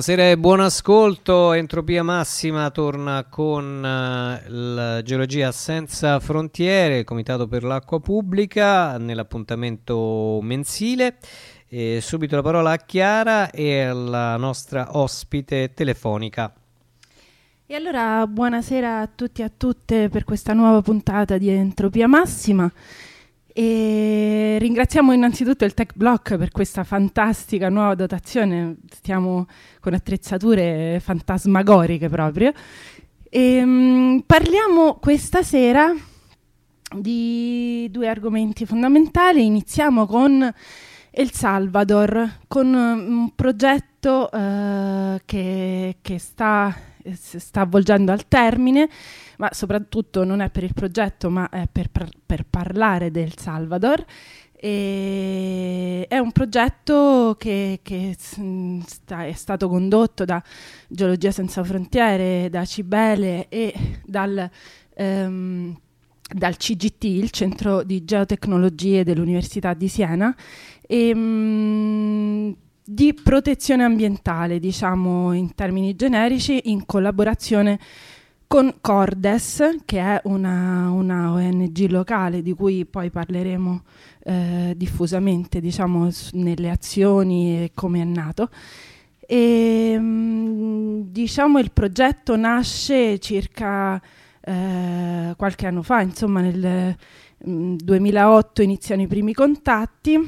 Buonasera e buon ascolto. Entropia Massima torna con uh, la Geologia Senza Frontiere, Comitato per l'Acqua Pubblica, nell'appuntamento mensile. E subito la parola a Chiara e alla nostra ospite telefonica. E allora buonasera a tutti e a tutte per questa nuova puntata di Entropia Massima. E ringraziamo innanzitutto il Tech Block per questa fantastica nuova dotazione, stiamo con attrezzature fantasmagoriche proprio. E, um, parliamo questa sera di due argomenti fondamentali. Iniziamo con El Salvador, con un progetto uh, che, che sta, sta avvolgendo al termine ma soprattutto non è per il progetto, ma è per, per, per parlare del Salvador. E è un progetto che, che sta, è stato condotto da Geologia Senza Frontiere, da Cibele e dal, ehm, dal CGT, il Centro di Geotecnologie dell'Università di Siena, e, mh, di protezione ambientale, diciamo in termini generici, in collaborazione con Cordes, che è una, una, ONG locale di cui poi parleremo eh, diffusamente, diciamo, nelle azioni e come è nato. E, mh, mm, diciamo il progetto nasce circa eh, qualche anno fa, insomma nel mh, mm, 2008 iniziano i primi contatti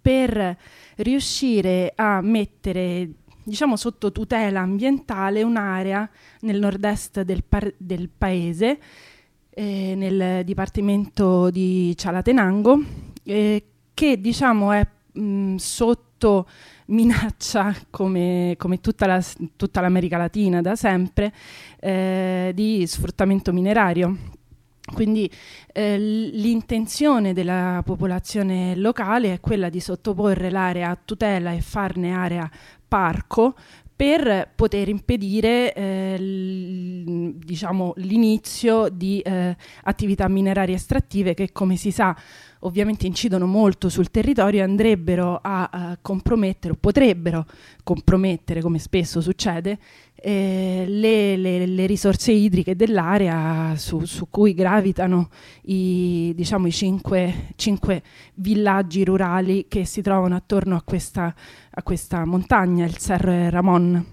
per riuscire a mettere diciamo sotto tutela ambientale un'area nel nord-est del, par- del paese, eh, nel dipartimento di Cialatenango, eh, che diciamo è mh, sotto minaccia, come, come tutta, la, tutta, l'America Latina da sempre, eh, di sfruttamento minerario. Quindi eh, l'intenzione della popolazione locale è quella di sottoporre l'area a tutela e farne area parco per poter impedire eh, l, diciamo, l'inizio di eh, attività minerarie estrattive che come si sa ovviamente incidono molto sul territorio e andrebbero a, a compromettere o potrebbero compromettere come spesso succede eh, le, le, le, risorse idriche dell'area su, su cui gravitano i, diciamo, i cinque, cinque, villaggi rurali che si trovano attorno a questa, a questa montagna, il Serre Ramon.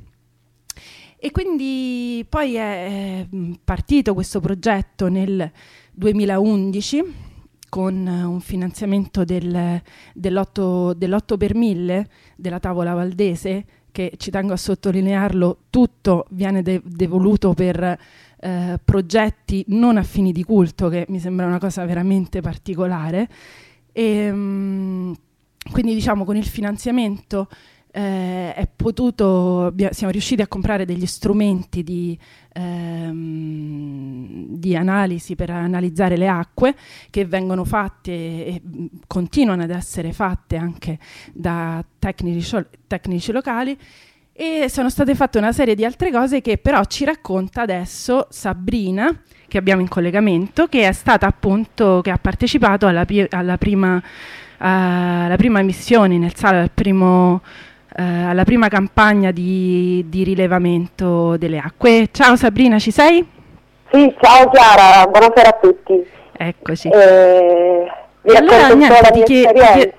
E quindi poi è partito questo progetto nel 2011 con un finanziamento del, dell'8, dell'8 per 1000 della tavola valdese che ci tengo a sottolinearlo, tutto viene de- devoluto per eh, progetti non a fini di culto, che mi sembra una cosa veramente particolare. E, mh, mm, quindi diciamo con il finanziamento eh, potuto, siamo riusciti a comprare degli strumenti di, ehm, di, analisi per analizzare le acque che vengono fatte e continuano ad essere fatte anche da tecnici, tecnici locali. E sono state fatte una serie di altre cose che però ci racconta adesso Sabrina che abbiamo in collegamento che è stata appunto che ha partecipato alla, alla prima, uh, prima missione nel sala al primo eh, alla prima campagna di, di, rilevamento delle acque. Ciao Sabrina, ci sei? Sì, ciao Chiara, buonasera a tutti. Eccoci. Eh, vi allora, niente, ti, chied-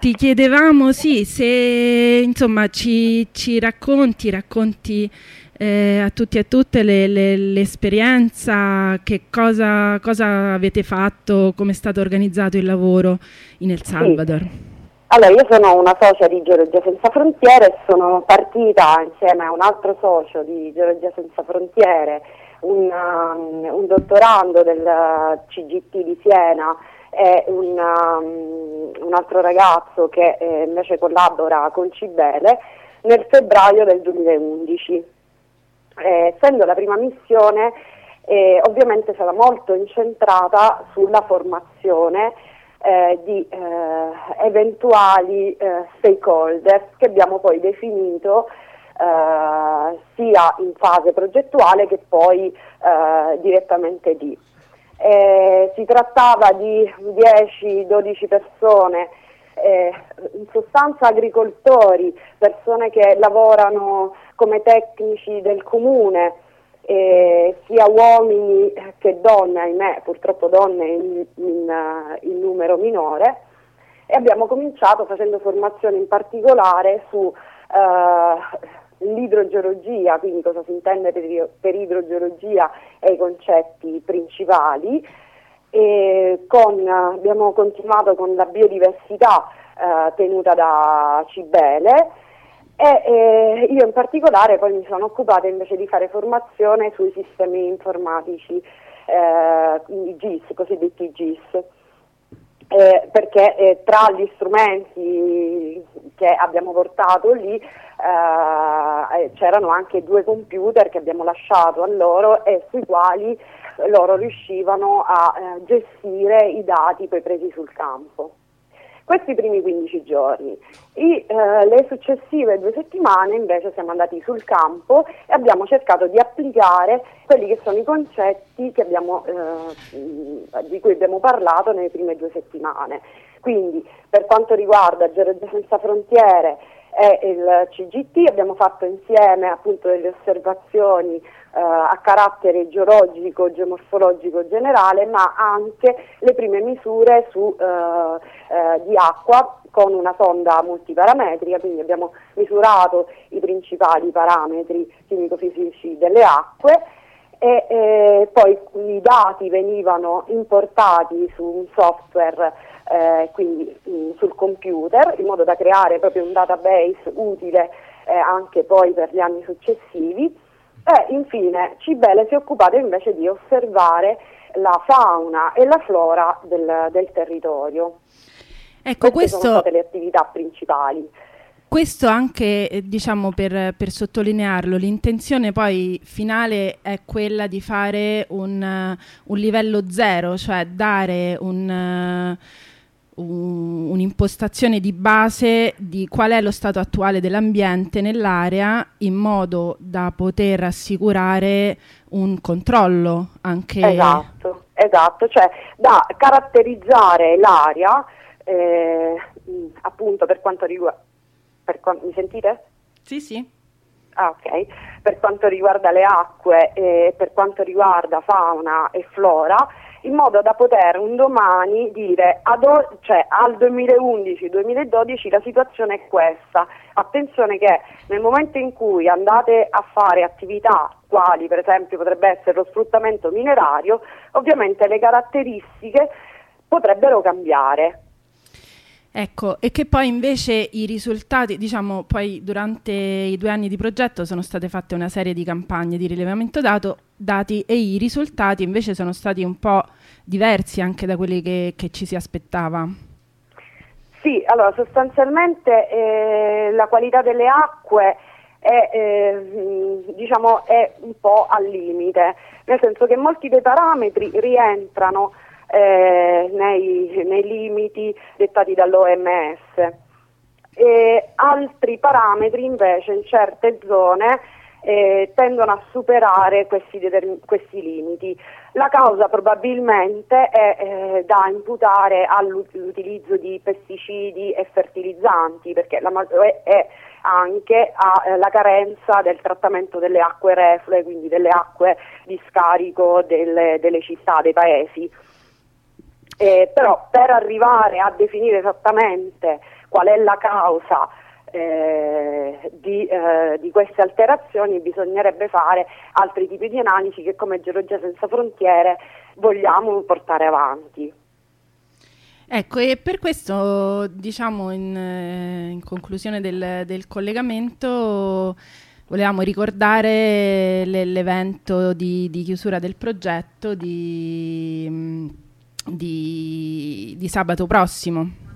ti, chiedevamo sì, se insomma ci, ci racconti, racconti eh, a tutti e a tutte le, le, l'esperienza, che cosa, cosa, avete fatto, come è stato organizzato il lavoro in El Salvador. Sì. Allora, io sono una socia di Geologia Senza Frontiere e sono partita insieme a un altro socio di Geologia Senza Frontiere, un, um, un dottorando del CGT di Siena e un, um, un altro ragazzo che eh, invece collabora con Cibele nel febbraio del 2011. Eh, essendo la prima missione, eh, ovviamente sarà molto incentrata sulla formazione eh, di eh, eventuali eh, stakeholders che abbiamo poi definito eh, sia in fase progettuale che poi eh, direttamente di. si trattava di 10-12 persone eh, in sostanza agricoltori, persone che lavorano come tecnici del comune, eh, sia uomini che donne, ahimè purtroppo donne in, in, in, numero minore. E abbiamo cominciato facendo formazione in particolare su eh, l'idrogeologia, quindi cosa si intende per, per idrogeologia e i concetti principali. Con, abbiamo continuato con la biodiversità eh, tenuta da Cibele e eh, io in particolare poi mi sono occupata invece di fare formazione sui sistemi informatici, eh, quindi GIS, cosiddetti GIS. Eh, perché eh, tra gli strumenti che abbiamo portato lì eh, eh, c'erano anche due computer che abbiamo lasciato a loro e sui quali loro riuscivano a gestire i dati poi presi sul campo. Questi primi 15 giorni. I, eh, le successive due settimane invece siamo andati sul campo e abbiamo cercato di applicare quelli che sono i concetti abbiamo, eh, di cui abbiamo parlato nelle prime due settimane. Quindi per quanto riguarda Geologia Senza Frontiere e il CGT abbiamo fatto insieme appunto delle osservazioni eh, a carattere geologico, geomorfologico generale, ma anche le prime misure su, eh, eh, di acqua con una sonda multiparametrica, quindi abbiamo misurato i principali parametri chimico-fisici delle acque e eh, poi i dati venivano importati su un software eh, quindi mh, mm, sul computer in modo da creare proprio un database utile eh, anche poi per gli anni successivi e infine Cibele si è occupata invece di osservare la fauna e la flora del, del territorio. Ecco, Queste questo... sono state le attività principali. Questo anche, eh, diciamo, per, per, sottolinearlo, l'intenzione poi finale è quella di fare un, uh, un livello zero, cioè dare un... Uh, un'impostazione di base di qual è lo stato attuale dell'ambiente nell'area in modo da poter assicurare un controllo anche esatto, esatto cioè da caratterizzare l'area eh, appunto per quanto riguarda mi sentite? Sì, sì. Ah, ok. Per quanto riguarda le acque e per quanto riguarda fauna e flora, in modo da poter un domani dire o- cioè, al 2011-2012 la situazione è questa. Attenzione che nel momento in cui andate a fare attività quali per esempio potrebbe essere lo sfruttamento minerario, ovviamente le caratteristiche potrebbero cambiare. Ecco, e che poi invece i risultati, diciamo, poi durante i due anni di progetto sono state fatte una serie di campagne di rilevamento dato, dati e i risultati invece sono stati un po' diversi anche da quelli che, che ci si aspettava. Sì, allora sostanzialmente eh, la qualità delle acque è, eh, diciamo, è un po' al limite, nel senso che molti dei parametri rientrano eh, nei, nei, limiti dettati dall'OMS. E altri parametri invece in certe zone eh, tendono a superare questi, questi, limiti. La causa probabilmente è eh, da imputare all'utilizzo di pesticidi e fertilizzanti, perché la, è, è anche alla eh, carenza del trattamento delle acque reflue, quindi delle acque di scarico delle, delle città, dei paesi. Eh, però per arrivare a definire esattamente qual è la causa eh, di, eh, di, queste alterazioni bisognerebbe fare altri tipi di analisi che come Geologia Senza Frontiere vogliamo portare avanti. Ecco, e per questo, diciamo, in, eh, in conclusione del, del, collegamento, volevamo ricordare l'evento di, di, chiusura del progetto di di, di sabato prossimo.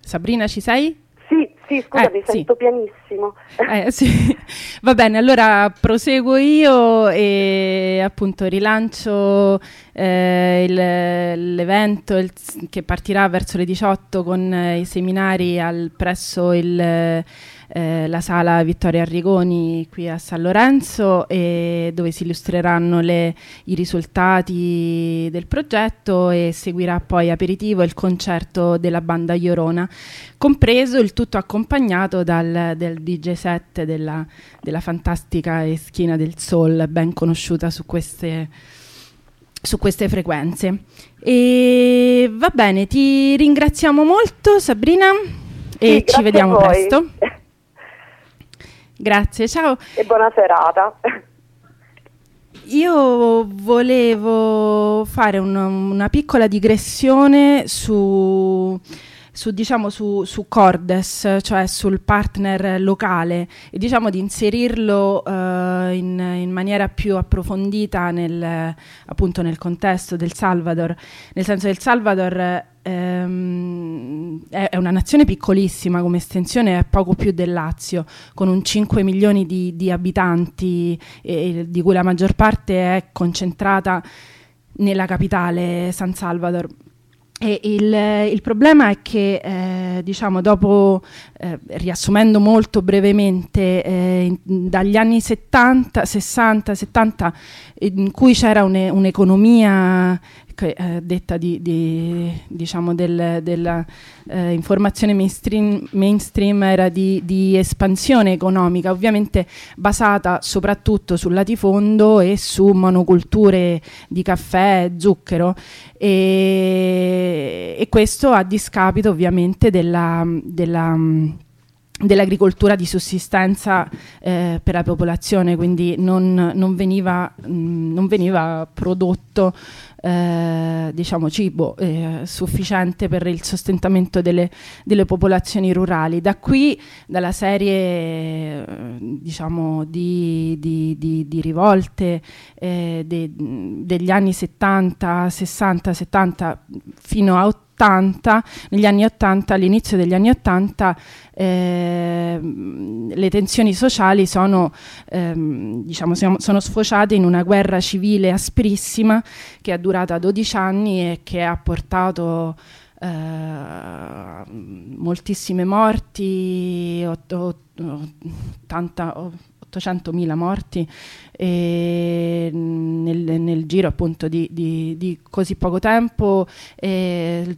Sabrina, ci sei? Sì, Sì, scusa, eh, mi sento sì. pianissimo. Eh, sì. Va bene, allora proseguo io e appunto rilancio eh, il, l'evento il, che partirà verso le 18 con eh, i seminari al, presso il eh, la sala Vittorio Arrigoni qui a San Lorenzo e dove si illustreranno le, i risultati del progetto e seguirà poi aperitivo il concerto della banda Iorona, compreso il tutto accompagnato dal, DJ set della, della fantastica Eschina del Sol, ben conosciuta su queste su queste frequenze. E va bene, ti ringraziamo molto Sabrina e sì, ci vediamo presto. Grazie, ciao. E buona serata. Io volevo fare un, una piccola digressione su, su, diciamo, su, su, Cordes, cioè sul partner locale, e diciamo di inserirlo uh, in, in, maniera più approfondita nel, appunto nel contesto del Salvador. Nel senso che il Salvador ehm, è, è, una nazione piccolissima come estensione, è poco più del Lazio, con un 5 milioni di, di abitanti, e, di cui la maggior parte è concentrata nella capitale San Salvador. Il, il, problema è che, eh, diciamo, dopo, eh, riassumendo molto brevemente, eh, dagli anni 70, 60, 70, in cui c'era un, un'economia che, eh, detta di, di, diciamo del, della eh, mainstream, mainstream, era di, di, espansione economica, ovviamente basata soprattutto sul latifondo e su monoculture di caffè zucchero. E, e questo a discapito ovviamente della, della dell'agricoltura di sussistenza eh, per la popolazione, quindi non, non, veniva, mh, non veniva, prodotto eh, diciamo, cibo eh, sufficiente per il sostentamento delle, delle, popolazioni rurali. Da qui, dalla serie diciamo, di, di, di, di, rivolte eh, de, degli anni 70, 60, 70 fino a 80, 80, negli anni 80, all'inizio degli anni 80, eh, le tensioni sociali sono, ehm, diciamo, sono sfociate in una guerra civile asprissima che è durata 12 anni e che ha portato eh, moltissime morti, 80, 800.000 morti nel, nel, giro appunto di, di, di, così poco tempo eh,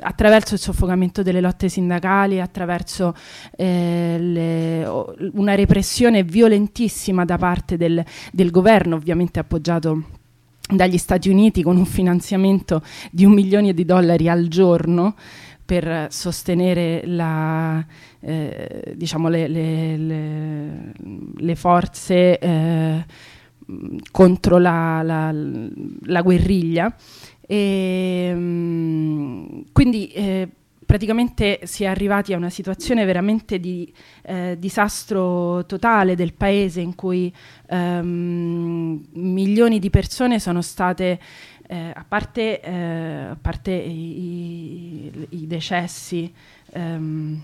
attraverso il soffocamento delle lotte sindacali, attraverso eh, le, una repressione violentissima da parte del, del governo, ovviamente appoggiato dagli Stati Uniti con un finanziamento di un milione di dollari al giorno per sostenere la, eh, diciamo le, le, le, le, forze eh, contro la, la, la guerriglia. E, mm, quindi eh, praticamente si è arrivati a una situazione veramente di eh, disastro totale del paese in cui ehm, milioni di persone sono state eh, a parte, eh, a parte i, i, decessi, ehm,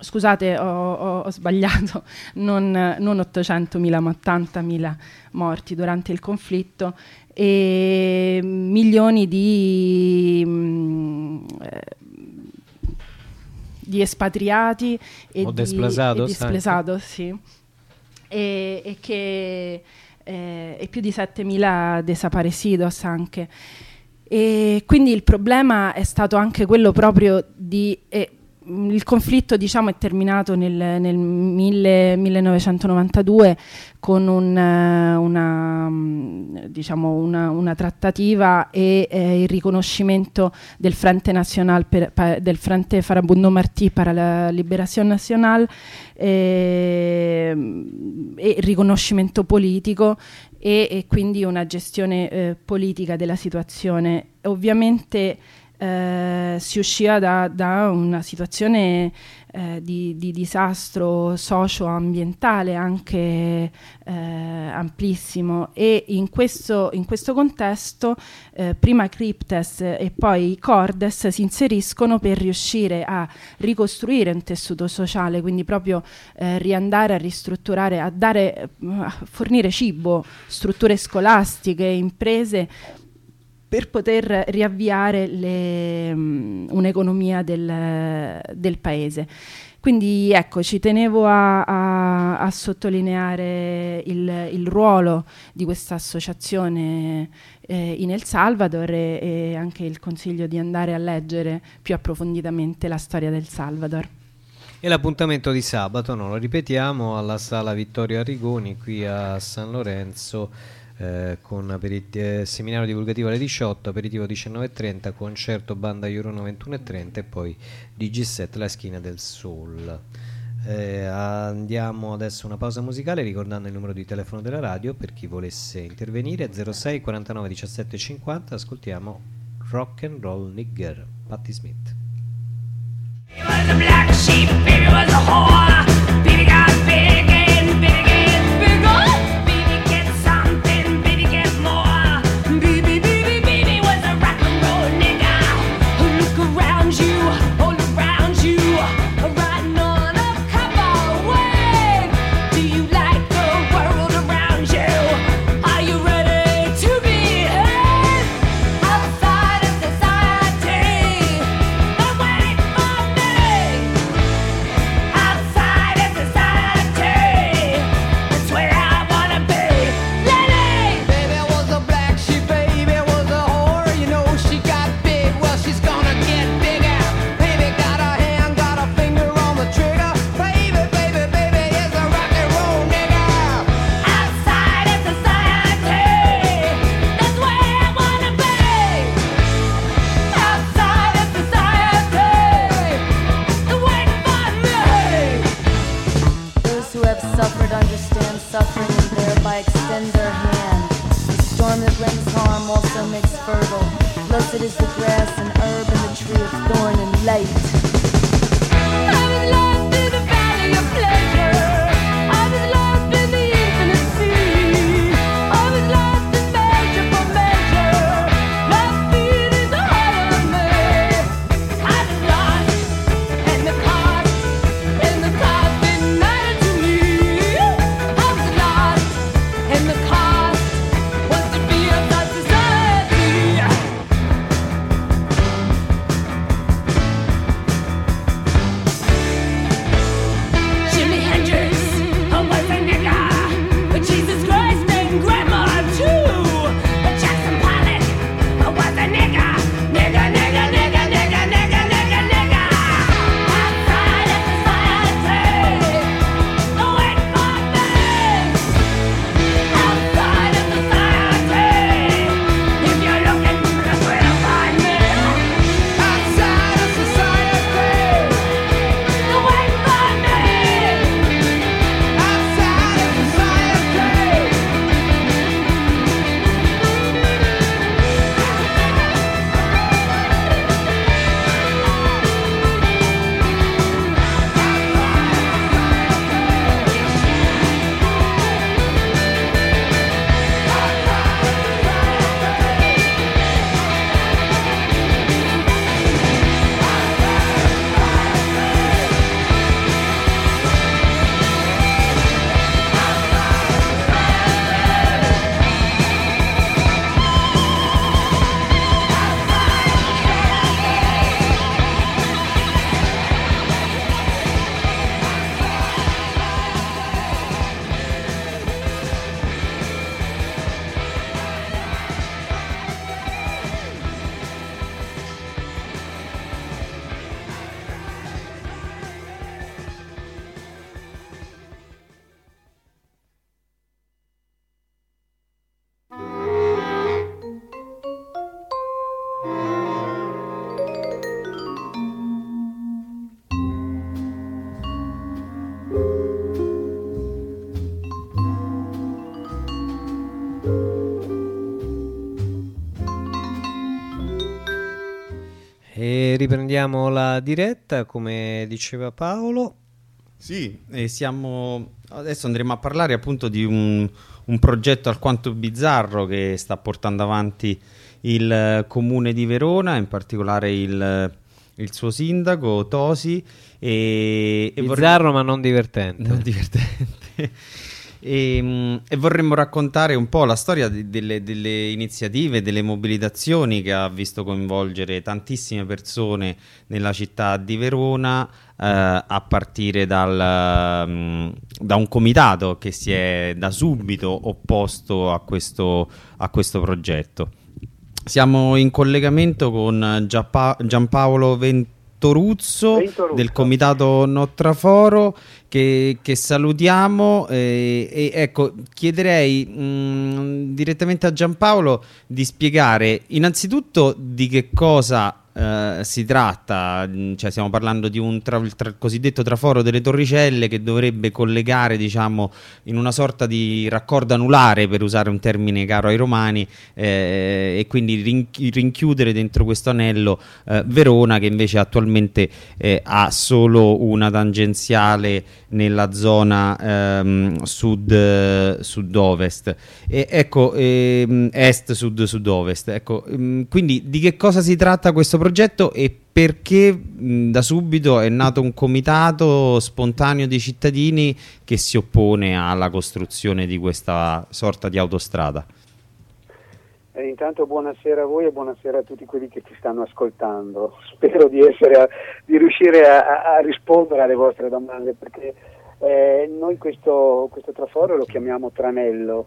scusate ho, ho, ho sbagliato, non, non 800.000 ma 80.000 morti durante il conflitto e milioni di, mh, mm, eh, di espatriati e o di, e displasato, sì. e, e che eh, e più di 7.000 desaparecidos anche. E quindi il problema è stato anche quello proprio di... Eh, il conflitto diciamo, è terminato nel, nel mille, 1992 con un, eh, una, diciamo una, una, trattativa e eh, il riconoscimento del Frente, Nacional per, pa, del Frente Farabundo Martí para la Liberación Nacional eh, e riconoscimento politico e, e quindi una gestione eh, politica della situazione. Ovviamente eh, si usciva da, da una situazione eh, di, di, disastro socio-ambientale anche eh, amplissimo. E in questo, in questo contesto eh, prima Cryptes e poi Cordes si inseriscono per riuscire a ricostruire un tessuto sociale, quindi proprio eh, riandare a ristrutturare, a, dare, a fornire cibo, strutture scolastiche, imprese per poter riavviare le, um, un'economia del, del, paese. Quindi ecco, ci tenevo a, a, a sottolineare il, il, ruolo di questa associazione eh, in El Salvador e, e anche il consiglio di andare a leggere più approfonditamente la storia del Salvador. E l'appuntamento di sabato, no, lo ripetiamo, alla sala Vittorio Arrigoni qui a San Lorenzo eh, con eh, seminario divulgativo alle 18, aperitivo 19.30, concerto banda Euro 21.30 e poi DG7 la schiena del Soul. Eh, andiamo adesso a una pausa musicale ricordando il numero di telefono della radio per chi volesse intervenire 06 49 17 50 ascoltiamo Rock and Roll Nigger Patti Smith outside riprendiamo la diretta, come diceva Paolo. Sì, siamo... adesso andremo a parlare appunto di un, un progetto alquanto bizzarro che sta portando avanti il comune di Verona, in particolare il, il suo sindaco Tosi. E, e Bizzarro vorrei... ma non divertente. Non divertente. E, ehm, e, vorremmo raccontare un po' la storia di, delle, delle, iniziative, delle mobilitazioni che ha visto coinvolgere tantissime persone nella città di Verona, eh, a partire dal, um, da un comitato che si è da subito opposto a questo, a questo progetto. Siamo in collegamento con Giappa Giampaolo Ventoruzzo, del comitato Notraforo che, che salutiamo. Eh, e ecco chiederei mh, mm, direttamente a Giampaolo di spiegare innanzitutto di che cosa Uh, si tratta, cioè stiamo parlando di un tra, tra, cosiddetto traforo delle Torricelle che dovrebbe collegare, diciamo, in una sorta di raccordo anulare, per usare un termine caro ai romani, eh, e quindi rinchiudere dentro questo anello eh, Verona, che invece attualmente eh, ha solo una tangenziale nella zona ehm, sud, sud-ovest. E, ecco, ehm, est, sud, sud-ovest. Ecco, ehm, quindi di che cosa si tratta questo progetto e perché mh, da subito è nato un comitato spontaneo di cittadini che si oppone alla costruzione di questa sorta di autostrada? Eh, intanto buonasera a voi e buonasera a tutti quelli che ci stanno ascoltando. Spero di, a, di riuscire a, a, rispondere alle vostre domande perché eh, noi questo, questo, traforo lo chiamiamo tranello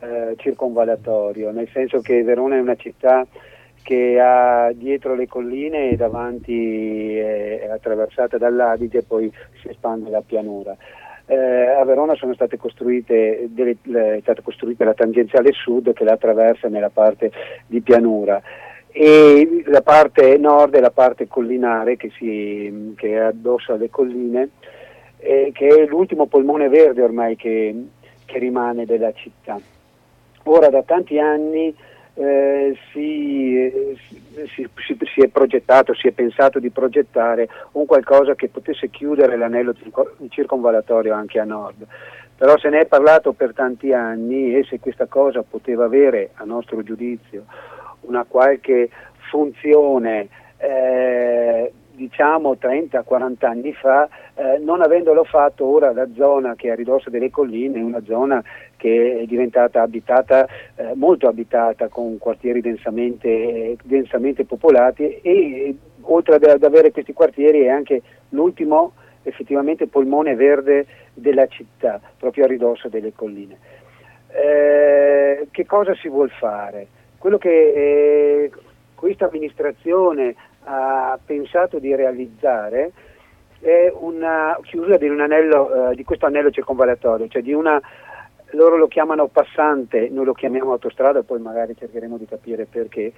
eh, circonvallatorio, nel senso che Verona è una città che ha dietro le colline e davanti è attraversata dall'Adige e poi si espande la pianura eh, a Verona delle, le, è stata costruita la tangenziale sud che la attraversa nella parte di pianura e la parte nord è la parte collinare che, si, che è addosso alle colline eh, che è l'ultimo polmone verde ormai che, che rimane della città. Ora da tanti anni eh, si, si, si, si, è progettato, si è pensato di progettare un qualcosa che potesse chiudere l'anello circonvallatorio anche a nord. Però se ne è parlato per tanti anni e se questa cosa poteva avere, a nostro giudizio, una qualche funzione eh, diciamo 30-40 anni fa, eh, non avendolo fatto ora la zona che è a ridosso delle colline è una zona che è diventata abitata, eh, molto abitata con quartieri densamente, densamente popolati e oltre ad, avere questi quartieri è anche l'ultimo effettivamente polmone verde della città, proprio a ridosso delle colline. Eh, che cosa si vuol fare? Quello che eh, questa amministrazione ha pensato di realizzare è una chiusura di, un anello, eh, di questo anello circonvallatorio, cioè di una, loro lo chiamano passante, noi lo chiamiamo autostrada, poi magari cercheremo di capire perché,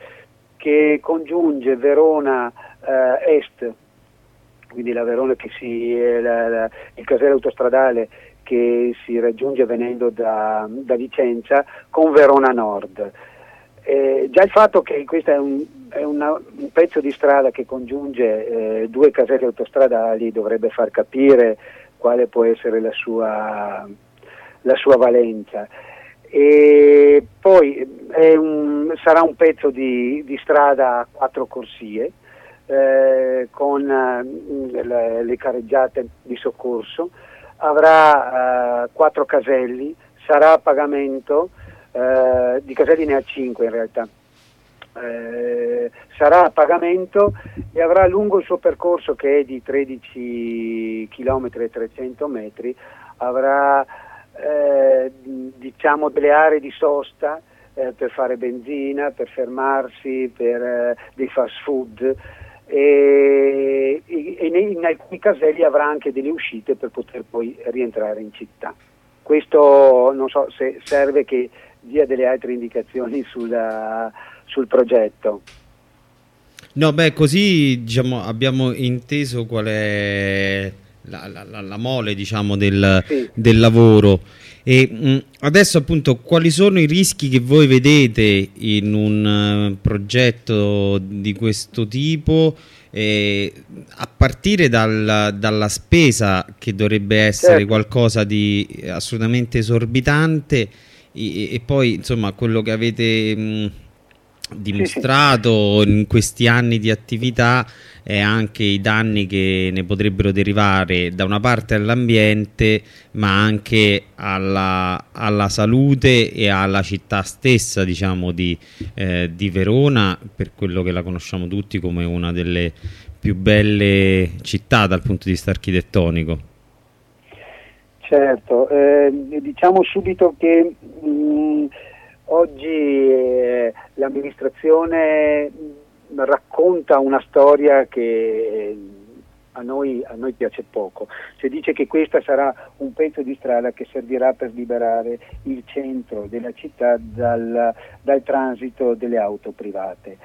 che congiunge Verona eh, Est, quindi la Verona che si, eh, la, la, il casello autostradale che si raggiunge venendo da, da Vicenza con Verona Nord. Eh, già il fatto che questo è, un, è una, un, pezzo di strada che congiunge eh, due caselle autostradali dovrebbe far capire quale può essere la sua, la sua valenza. E poi un, sarà un pezzo di, di, strada a quattro corsie eh, con eh, le, le, careggiate di soccorso, avrà eh, quattro caselli, sarà a pagamento eh, di Caselli ne ha 5 in realtà. Eh, sarà a pagamento e avrà lungo il suo percorso che è di 13 km e 300 metri, avrà eh, diciamo delle aree di sosta eh, per fare benzina, per fermarsi, per eh, dei fast food e, e, e in alcuni caselli avrà anche delle uscite per poter poi rientrare in città. Questo non so se serve che dia delle altre indicazioni sulla, sul progetto. No, beh, così diciamo, abbiamo inteso qual è la, la, la mole diciamo, del, sì. del, lavoro. E mh, adesso appunto quali sono i rischi che voi vedete in un uh, progetto di questo tipo? eh, a partire dal, dalla spesa che dovrebbe essere certo. qualcosa di assolutamente esorbitante e, e, poi insomma quello che avete mh, dimostrato sì, sì. in questi anni di attività e anche i danni che ne potrebbero derivare da una parte all'ambiente ma anche alla, alla, salute e alla città stessa diciamo di, eh, di, Verona per quello che la conosciamo tutti come una delle più belle città dal punto di vista architettonico certo eh, diciamo subito che mh, mm, oggi eh, l'amministrazione racconta una storia che a noi, a noi, piace poco. Si dice che questa sarà un pezzo di strada che servirà per liberare il centro della città dal, dal transito delle auto private.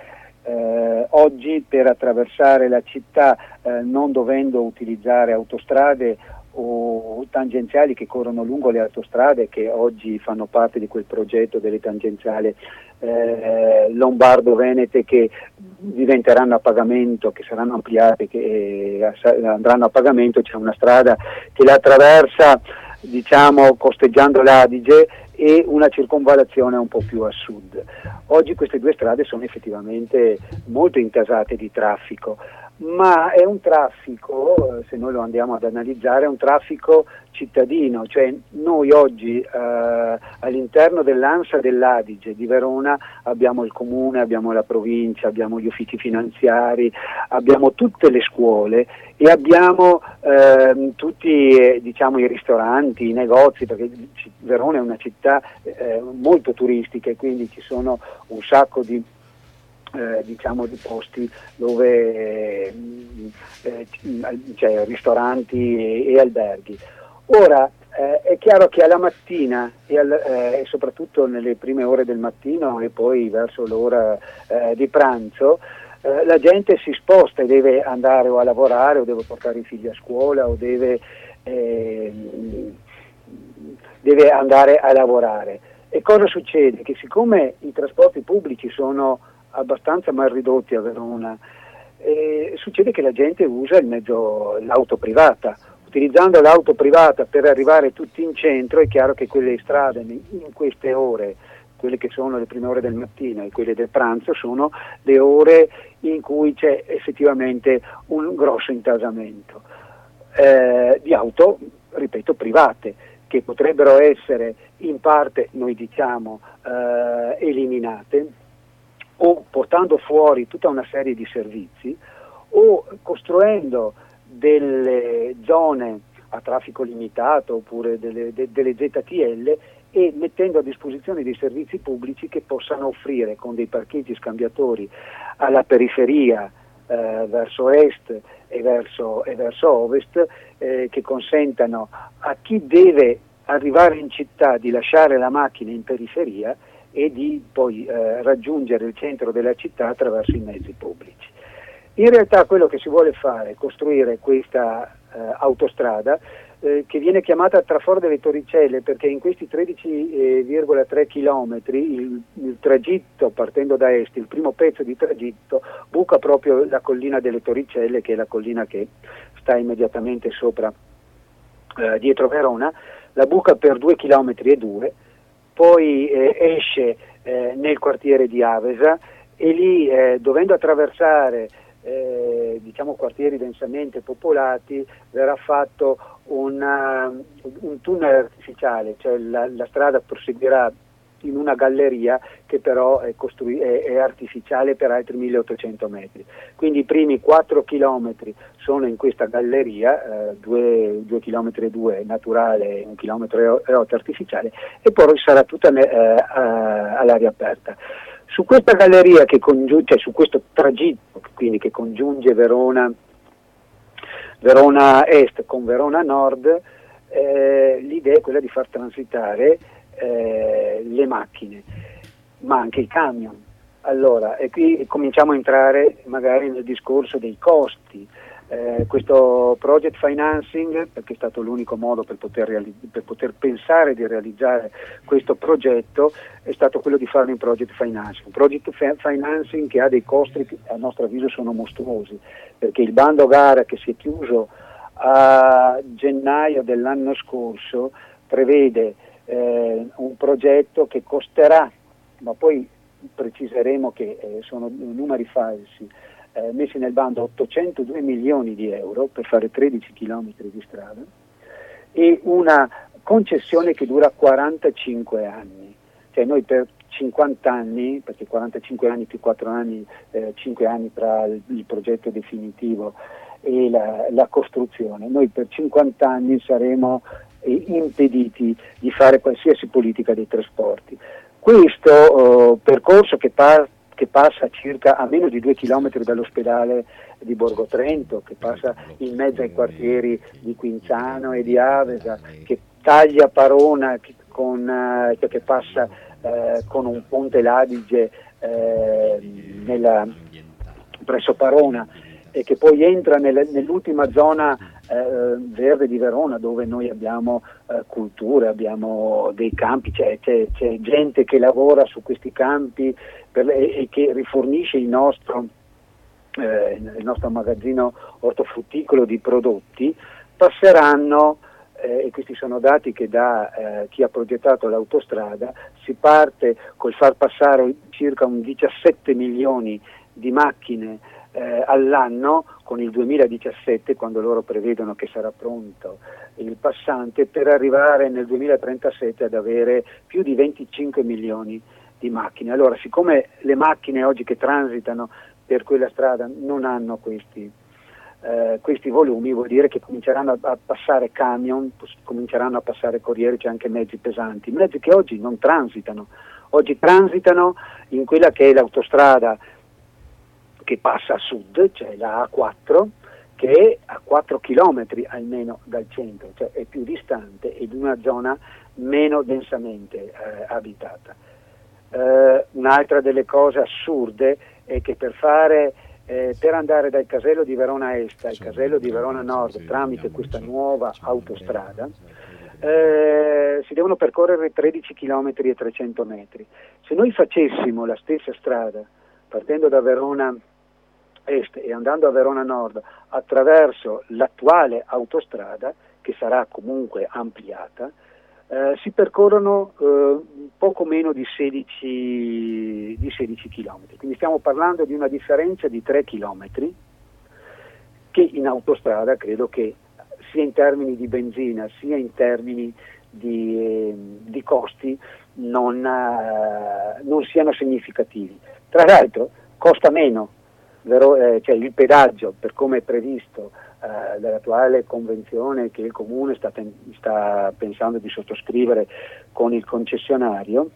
Eh, oggi per attraversare la città eh, non dovendo utilizzare autostrade o tangenziali che corrono lungo le autostrade che oggi fanno parte di quel progetto delle tangenziali eh, lombardo-venete che diventeranno a pagamento, che saranno ampliate, che eh, andranno a pagamento, c'è una strada che la attraversa diciamo costeggiando l'Adige e una circonvallazione un po' più a sud. Oggi queste due strade sono effettivamente molto intasate di traffico ma è un traffico, eh, se noi lo andiamo ad analizzare, è un traffico cittadino, cioè noi oggi eh, all'interno dell'ANSA dell'Adige di Verona abbiamo il comune, abbiamo la provincia, abbiamo gli uffici finanziari, abbiamo tutte le scuole e abbiamo eh, tutti eh, diciamo, i ristoranti, i negozi, perché Verona è una città eh, molto turistica e quindi ci sono un sacco di eh, diciamo di posti dove eh, eh cioè ristoranti e, e alberghi. Ora eh, è chiaro che alla mattina e, al, eh, e, soprattutto nelle prime ore del mattino e poi verso l'ora eh, di pranzo la gente si sposta e deve andare o a lavorare o deve portare i figli a scuola o deve, deve andare a lavorare. E cosa succede? Che siccome i trasporti pubblici sono abbastanza mal ridotti a Verona. E succede che la gente usa mezzo, l'auto privata. Utilizzando l'auto privata per arrivare tutti in centro è chiaro che quelle strade in queste ore, quelle che sono le prime ore del mattino e quelle del pranzo, sono le ore in cui c'è effettivamente un grosso intasamento eh, di auto, ripeto, private che potrebbero essere in parte, noi diciamo, eh, eliminate o portando fuori tutta una serie di servizi o costruendo delle zone a traffico limitato oppure delle, de, delle ZTL e mettendo a disposizione dei servizi pubblici che possano offrire con dei parcheggi scambiatori alla periferia eh, verso est e verso, e verso ovest eh, che consentano a chi deve arrivare in città di lasciare la macchina in periferia e di poi eh, raggiungere il centro della città attraverso i mezzi pubblici. In realtà quello che si vuole fare è costruire questa eh, autostrada eh, che viene chiamata Traforo delle Torricelle perché in questi 13,3 km il, il, tragitto partendo da est, il primo pezzo di tragitto buca proprio la collina delle Torricelle che è la collina che sta immediatamente sopra eh, dietro Verona, la buca per 2 km e 2 poi eh, esce eh, nel quartiere di Avesa e lì eh, dovendo attraversare eh, diciamo quartieri densamente popolati verrà fatto una, un tunnel artificiale, cioè la, la strada proseguirà in una galleria che però è, costru- è, è, artificiale per altri 1800 metri. Quindi i primi 4 chilometri sono in questa galleria, 2 eh, km e 2 naturale e 1 km e 8 artificiale e poi sarà tutta eh, all'aria aperta. Su questa galleria che congiunge, cioè su questo tragitto quindi che congiunge Verona, Verona Est con Verona Nord, eh, l'idea è quella di far transitare eh, le macchine, ma anche i camion. Allora, e qui cominciamo a entrare magari nel discorso dei costi. Eh, questo project financing, perché è stato l'unico modo per poter, reali- per poter, pensare di realizzare questo progetto, è stato quello di farlo in project financing. Un project financing che ha dei costi che a nostro avviso sono mostruosi, perché il bando gara che si è chiuso a gennaio dell'anno scorso prevede eh, un progetto che costerà, ma poi preciseremo che eh, sono numeri falsi, eh, messi nel bando 802 milioni di euro per fare 13 km di strada e una concessione che dura 45 anni. Cioè noi per 50 anni, perché 45 anni più 4 anni, eh, 5 anni tra il, il progetto definitivo e la, la, costruzione, noi per 50 anni saremo eh, impediti di fare qualsiasi politica dei trasporti. Questo eh, percorso che, par- che, passa circa a meno di due chilometri dall'ospedale di Borgo Trento, che passa in mezzo ai quartieri di Quinzano e di Avesa, che taglia Parona che, con, eh, che passa eh, con un ponte l'Adige eh, nella, presso Parona e che poi entra nel, nell'ultima zona eh, verde di Verona dove noi abbiamo eh, culture, abbiamo dei campi, c'è, c'è, c'è, gente che lavora su questi campi per, e, e, che rifornisce il nostro, eh, il nostro magazzino ortofrutticolo di prodotti, passeranno eh, e questi sono dati che dà eh, chi ha progettato l'autostrada, si parte col far passare circa un 17 milioni di macchine eh, all'anno con il 2017 quando loro prevedono che sarà pronto il passante per arrivare nel 2037 ad avere più di 25 milioni di macchine. Allora siccome le macchine oggi che transitano per quella strada non hanno questi, eh, questi volumi vuol dire che cominceranno a, passare camion, cominceranno a passare corrieri, c'è anche mezzi pesanti, mezzi che oggi non transitano, oggi transitano in quella che è l'autostrada che passa a sud, cioè la A4, che è a 4 km almeno dal centro, cioè è più distante ed una zona meno densamente eh, abitata. Eh, un'altra delle cose assurde è che per, fare, eh, per andare dal casello di Verona Est al casello di Verona Nord tramite questa nuova autostrada, eh, si devono percorrere 13 km e 300 metri. Se noi facessimo la stessa strada partendo da Verona est e andando a Verona nord attraverso l'attuale autostrada, che sarà comunque ampliata, eh, si percorrono eh, poco meno di 16, di 16 km. Quindi stiamo parlando di una differenza di 3 km che in autostrada credo che sia in termini di benzina sia in termini di, eh, di costi non, eh, non siano significativi. Tra l'altro costa meno cioè il pedaggio per come è previsto eh, dall'attuale convenzione che il Comune sta, ten- sta, pensando di sottoscrivere con il concessionario,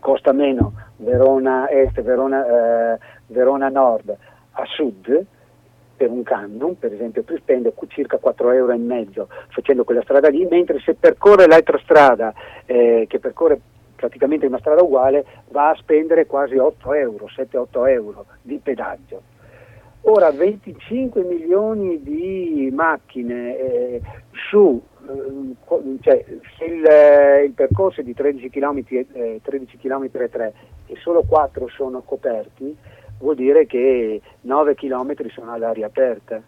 costa meno Verona Est, Verona, eh, Verona Nord a sud per un camion, per esempio, tu spende circa 4 euro facendo quella strada lì, mentre se percorre l'altra strada eh, che percorre praticamente una strada uguale, va a spendere quasi 8 euro, 7-8 euro di pedaggio. Ora 25 milioni di macchine eh, su, eh, cioè, se il, eh, il, percorso è di 13 km, eh, 13 km e 3 e solo 4 sono coperti, vuol dire che 9 km sono all'aria aperta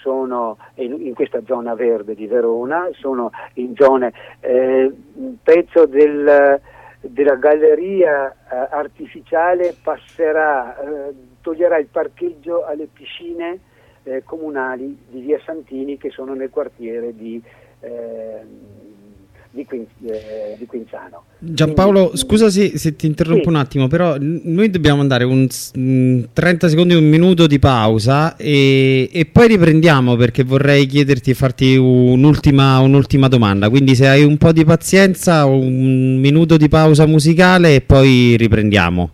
sono in, questa zona verde di Verona, sono in zone, eh, un pezzo del, della galleria eh, artificiale passerà, eh, toglierà il parcheggio alle piscine eh, comunali di Via Santini che sono nel quartiere di, eh, di, Quin, eh, di Quinzano. Giampaolo, Quindi, scusa se, se, ti interrompo sì. un attimo, però noi dobbiamo andare un 30 secondi, un minuto di pausa e, e poi riprendiamo perché vorrei chiederti e farti un'ultima, un'ultima domanda. Quindi se hai un po' di pazienza, un minuto di pausa musicale e poi riprendiamo.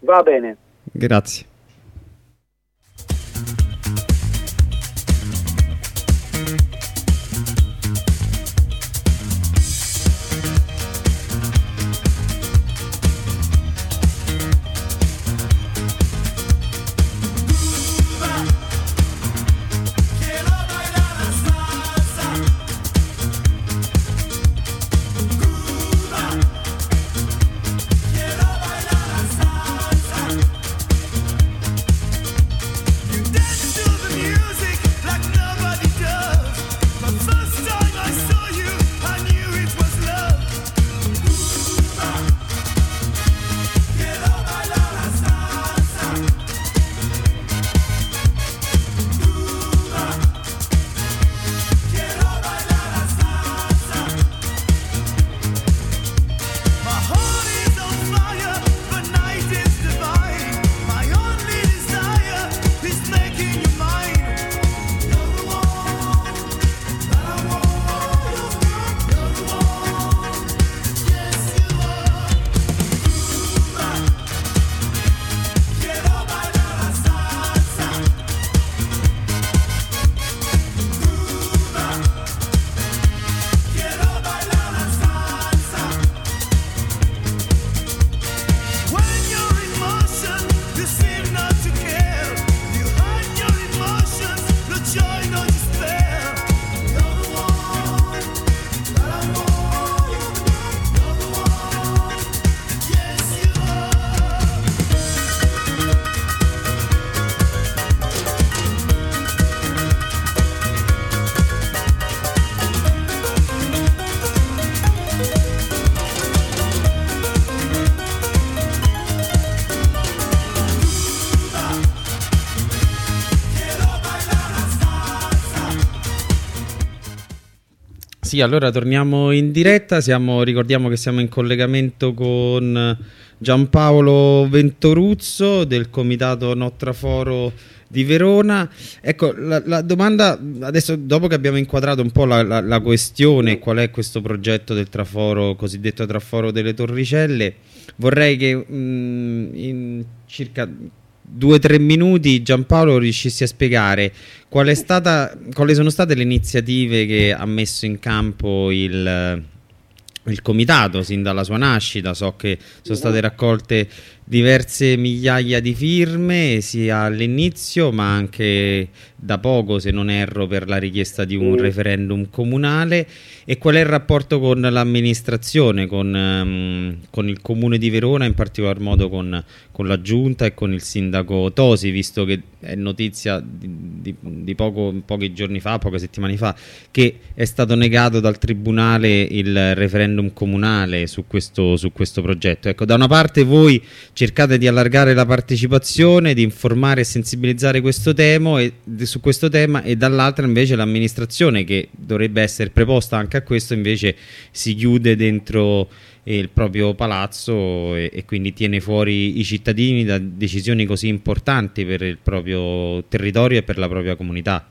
Va bene. Grazie. Sì, allora torniamo in diretta, siamo, ricordiamo che siamo in collegamento con Giampaolo Ventoruzzo del comitato Notraforo di Verona. Ecco, la, la, domanda, adesso dopo che abbiamo inquadrato un po' la, la, la, questione, qual è questo progetto del traforo, cosiddetto traforo delle Torricelle, vorrei che mh, mm, in circa due o tre minuti Giampaolo riuscissi a spiegare qual stata, quali sono state le iniziative che ha messo in campo il, il comitato sin dalla sua nascita. So che sono state raccolte diverse migliaia di firme sia all'inizio ma anche da poco se non erro per la richiesta di un referendum comunale. E qual è il rapporto con l'amministrazione con, um, con, il comune di Verona in particolar modo con, con, la giunta e con il sindaco Tosi visto che è notizia di, di, di poco, pochi giorni fa, poche settimane fa che è stato negato dal tribunale il referendum comunale su questo, su questo progetto? Ecco da una parte voi cercate di allargare la partecipazione, di informare e sensibilizzare questo e, su questo tema e dall'altra invece l'amministrazione che dovrebbe essere preposta anche a questo invece si chiude dentro eh, il proprio palazzo e, e, quindi tiene fuori i cittadini da decisioni così importanti per il proprio territorio e per la propria comunità.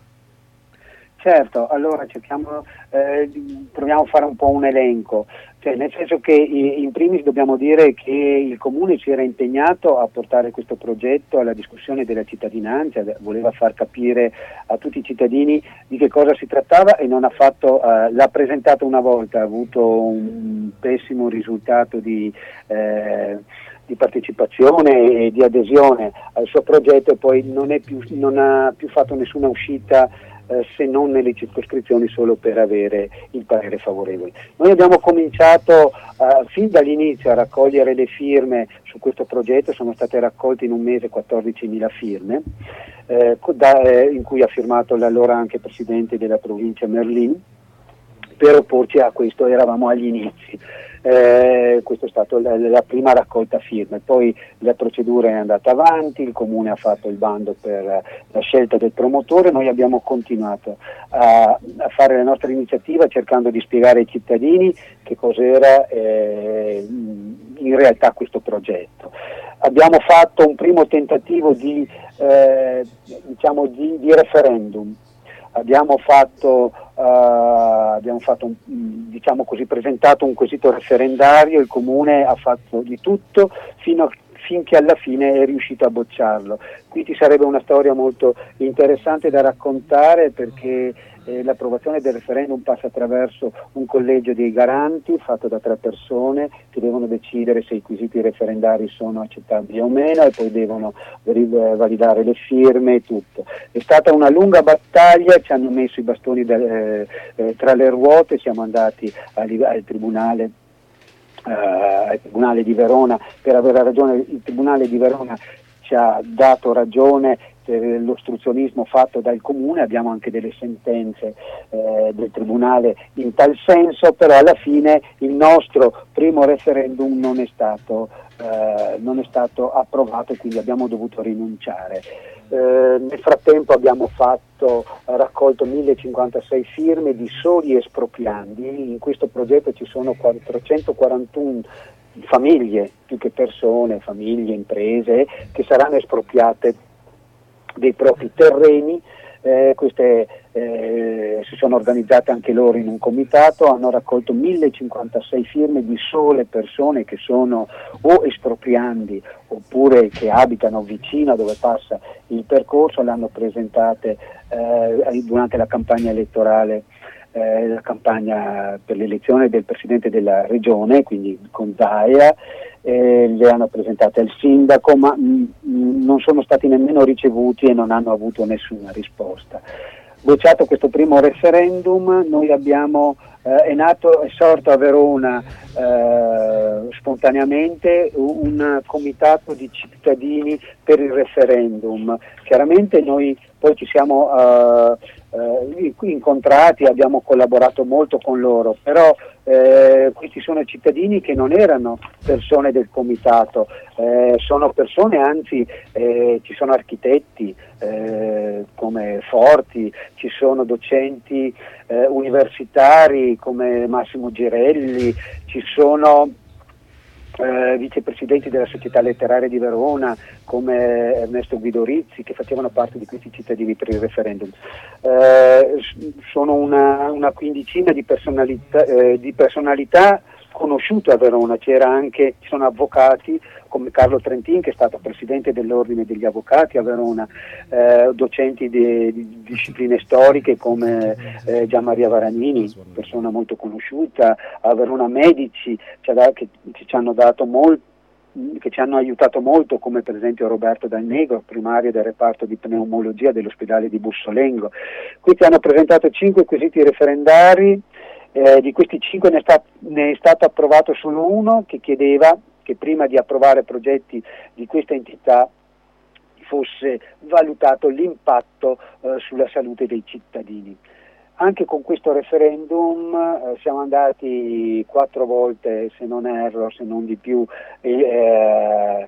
Certo, allora eh, proviamo a fare un po' un elenco, cioè, nel senso che in primis dobbiamo dire che il Comune si era impegnato a portare questo progetto alla discussione della cittadinanza, voleva far capire a tutti i cittadini di che cosa si trattava e non ha fatto, eh, l'ha presentato una volta, ha avuto un pessimo risultato di... Eh, di partecipazione e di adesione al suo progetto e poi non, più, non ha più fatto nessuna uscita eh, se non nelle circoscrizioni solo per avere il parere favorevole. Noi abbiamo cominciato eh, fin dall'inizio a raccogliere le firme su questo progetto, sono state raccolte in un mese 14.000 firme, eh, da, eh, in cui ha firmato l'allora anche presidente della provincia Merlin, per opporci a questo eravamo agli inizi. Eh, questa è stata la, la, prima raccolta firme, poi la procedura è andata avanti, il comune ha fatto il bando per la scelta del promotore, noi abbiamo continuato a, a fare la nostra iniziativa cercando di spiegare ai cittadini che cos'era eh, in realtà questo progetto. Abbiamo fatto un primo tentativo di, eh, diciamo di, di referendum abbiamo fatto, uh, abbiamo fatto un, diciamo così, presentato un quesito referendario, il comune ha fatto di tutto fino a finché alla fine è riuscito a bocciarlo. Qui ci sarebbe una storia molto interessante da raccontare perché eh, l'approvazione del referendum passa attraverso un collegio dei garanti fatto da tre persone che devono decidere se i quesiti referendari sono accettabili o meno e poi devono validare le firme e tutto. È stata una lunga battaglia, ci hanno messo i bastoni da, eh, eh, tra le ruote, siamo andati al, al tribunale Al Tribunale di Verona per avere ragione, il Tribunale di Verona ci ha dato ragione per l'ostruzionismo fatto dal Comune, abbiamo anche delle sentenze eh, del Tribunale in tal senso, però alla fine il nostro primo referendum non è stato, eh, non è stato approvato e quindi abbiamo dovuto rinunciare. Eh, nel frattempo abbiamo fatto, raccolto 1056 firme di soli espropriandi, in questo progetto ci sono 441 famiglie, più che persone, famiglie, imprese, che saranno espropriate dei propri terreni, eh, queste eh, si sono organizzate anche loro in un comitato, hanno raccolto 1056 firme di sole persone che sono o espropriandi oppure che abitano vicino a dove passa il percorso, le hanno presentate eh, durante la campagna elettorale eh, la campagna per l'elezione del Presidente della Regione, quindi con Zaia, eh, le hanno presentate al Sindaco, ma mh, mm, non sono stati nemmeno ricevuti e non hanno avuto nessuna risposta. Bocciato questo primo referendum, noi abbiamo, eh, è nato, è sorto a Verona eh, spontaneamente un comitato di cittadini per il referendum. Chiaramente noi poi ci siamo eh, eh, incontrati, abbiamo collaborato molto con loro, però eh, questi sono cittadini che non erano persone del comitato, eh, sono persone, anzi eh, ci sono architetti eh, come Forti, ci sono docenti eh, universitari come Massimo Girelli, ci sono eh, vicepresidenti della società letteraria di Verona come Ernesto Guido Rizzi che facevano parte di questi cittadini per il referendum. Eh, sono una, una, quindicina di personalità, eh, di personalità conosciute a Verona, anche, ci sono avvocati come Carlo Trentin che è stato presidente dell'ordine degli avvocati a Verona, eh, docenti di, di, discipline storiche come eh, Gian Maria Varagnini, persona molto conosciuta, a Verona medici che, che ci hanno dato molto che ci hanno aiutato molto, come per esempio Roberto Dal Negro, primario del reparto di pneumologia dell'ospedale di Bussolengo. Questi hanno presentato cinque quesiti referendari, eh, di questi cinque ne è, stato, ne è stato approvato solo uno che chiedeva che prima di approvare progetti di questa entità fosse valutato l'impatto eh, sulla salute dei cittadini. Anche con questo referendum eh, siamo andati quattro volte, se non erro, se non di più, eh,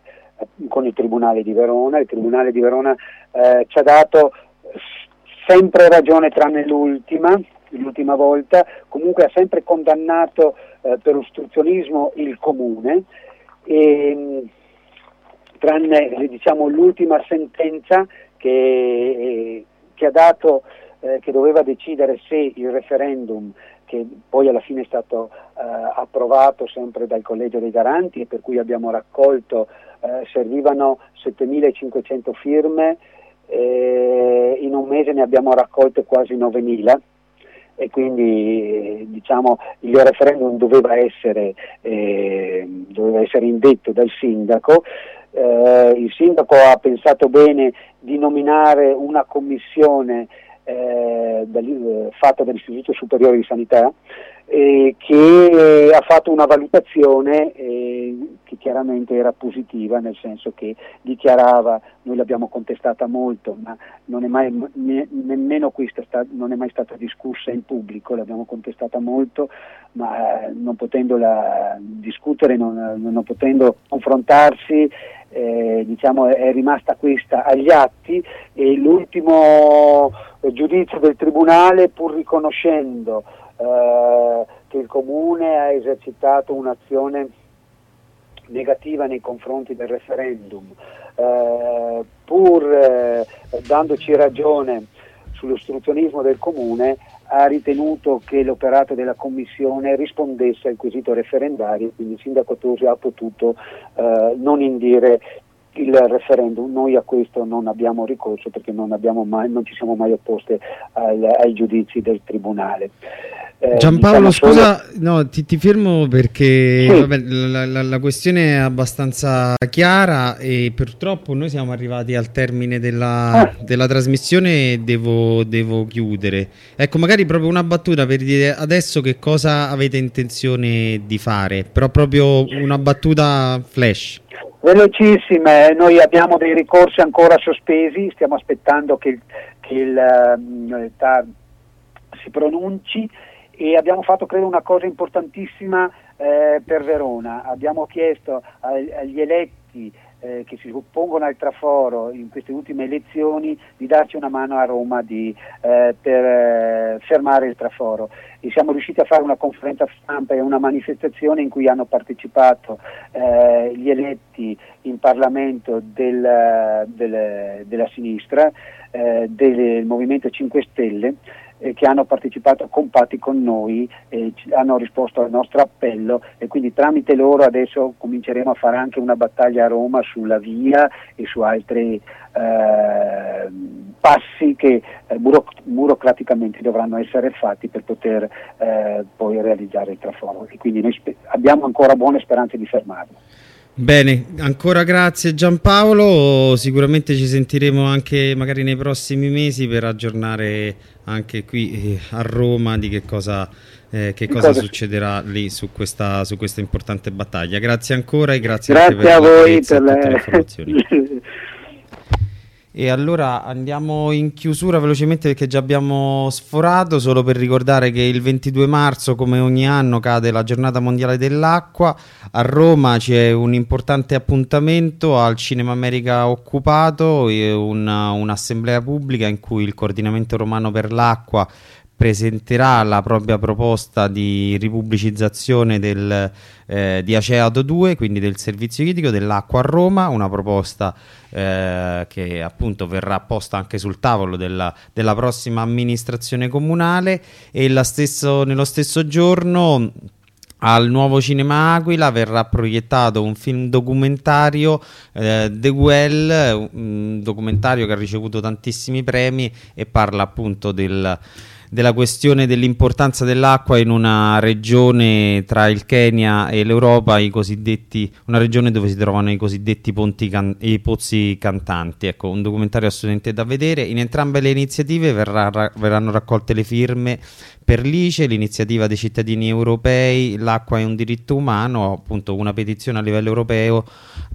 con il Tribunale di Verona. Il Tribunale di Verona eh, ci ha dato sempre ragione tranne l'ultima, l'ultima volta, comunque ha sempre condannato eh, per ostruzionismo il comune e, tranne diciamo, l'ultima sentenza che, che, ha dato, eh, che doveva decidere se il referendum che poi alla fine è stato eh, approvato sempre dal Collegio dei Garanti e per cui abbiamo raccolto, eh, servivano 7.500 firme, in un mese ne abbiamo raccolte quasi 9.000 e quindi diciamo, il referendum doveva essere, eh, doveva essere indetto dal sindaco. Eh, il sindaco ha pensato bene di nominare una commissione eh, fatta dall'Istituto Superiore di Sanità eh, che ha fatto una valutazione eh, che chiaramente era positiva, nel senso che dichiarava, noi l'abbiamo contestata molto, ma non è mai, ne, nemmeno questa sta, non è mai stata discussa in pubblico, l'abbiamo contestata molto, ma eh, non potendola discutere, non, non potendo confrontarsi, eh, diciamo, è rimasta questa agli atti e l'ultimo giudizio del Tribunale, pur riconoscendo eh, che il Comune ha esercitato un'azione negativa nei confronti del referendum, eh, pur eh, dandoci ragione sull'ostruzionismo del Comune, ha ritenuto che l'operato della Commissione rispondesse al quesito referendario, quindi il Sindaco Tosi ha potuto eh, non indire il referendum. Noi a questo non abbiamo ricorso perché non, mai, non ci siamo mai opposti ai giudizi del Tribunale. Eh, Giampaolo, diciamo scusa, solo... no, ti, ti, fermo perché sì. vabbè, la, la, la, questione è abbastanza chiara e purtroppo noi siamo arrivati al termine della, ah. della trasmissione e devo, devo, chiudere. Ecco, magari proprio una battuta per dire adesso che cosa avete intenzione di fare, però proprio una battuta flash. Velocissime, noi abbiamo dei ricorsi ancora sospesi, stiamo aspettando che, che il, um, TAR si pronunci e abbiamo fatto credo una cosa importantissima eh, per Verona, abbiamo chiesto agli eletti eh, che si oppongono al traforo in queste ultime elezioni di darci una mano a Roma di, eh, per eh, fermare il traforo. E siamo riusciti a fare una conferenza stampa e una manifestazione in cui hanno partecipato eh, gli eletti in Parlamento del, del, della sinistra, eh, del Movimento 5 Stelle eh, che hanno partecipato compatti con noi, eh, hanno risposto al nostro appello e quindi tramite loro adesso cominceremo a fare anche una battaglia a Roma sulla via e su altri eh, passi che eh, buroc- burocraticamente dovranno essere fatti per poter eh, poi realizzare il traforo e quindi noi spe- abbiamo ancora buone speranze di fermarlo. Bene, ancora grazie Giampaolo, sicuramente ci sentiremo anche magari nei prossimi mesi per aggiornare anche qui eh, a Roma di che cosa, eh, che cosa succederà lì su questa, su questa, importante battaglia. Grazie ancora e grazie, grazie anche per a voi per le... informazioni. E allora andiamo in chiusura velocemente perché già abbiamo sforato, solo per ricordare che il 22 marzo, come ogni anno, cade la giornata mondiale dell'acqua. A Roma c'è un importante appuntamento al Cinema America Occupato, una, un'assemblea pubblica in cui il Coordinamento Romano per l'Acqua presenterà la propria proposta di ripubblicizzazione del, eh, di Aceato 2, quindi del servizio idrico dell'acqua a Roma, una proposta eh, che appunto verrà posta anche sul tavolo della, della prossima amministrazione comunale. E stesso, nello stesso giorno al nuovo Cinema Aquila verrà proiettato un film documentario eh, The Well, un documentario che ha ricevuto tantissimi premi e parla appunto del della questione dell'importanza dell'acqua in una regione tra il Kenya e l'Europa, una regione dove si trovano i cosiddetti can i pozzi cantanti. Ecco, un documentario assolutamente da vedere. In entrambe le iniziative verrà, ra verranno raccolte le firme per l'ICE, l'iniziativa dei cittadini europei, l'acqua è un diritto umano, appunto una petizione a livello europeo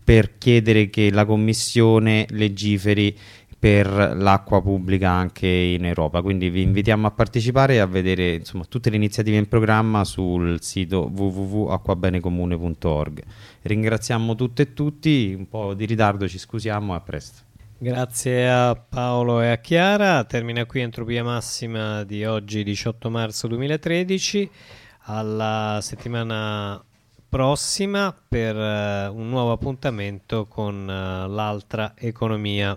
per chiedere che la Commissione legiferi per l'acqua pubblica anche in Europa. Quindi vi invitiamo a partecipare e a vedere insomma, tutte le iniziative in programma sul sito www.acquabenecomune.org. Ringraziamo tutte e tutti, un po' di ritardo, ci scusiamo, a presto. Grazie a Paolo e a Chiara. Termina qui Entropia Massima di oggi 18 marzo 2013. Alla settimana prossima per uh, un nuovo appuntamento con uh, l'altra economia.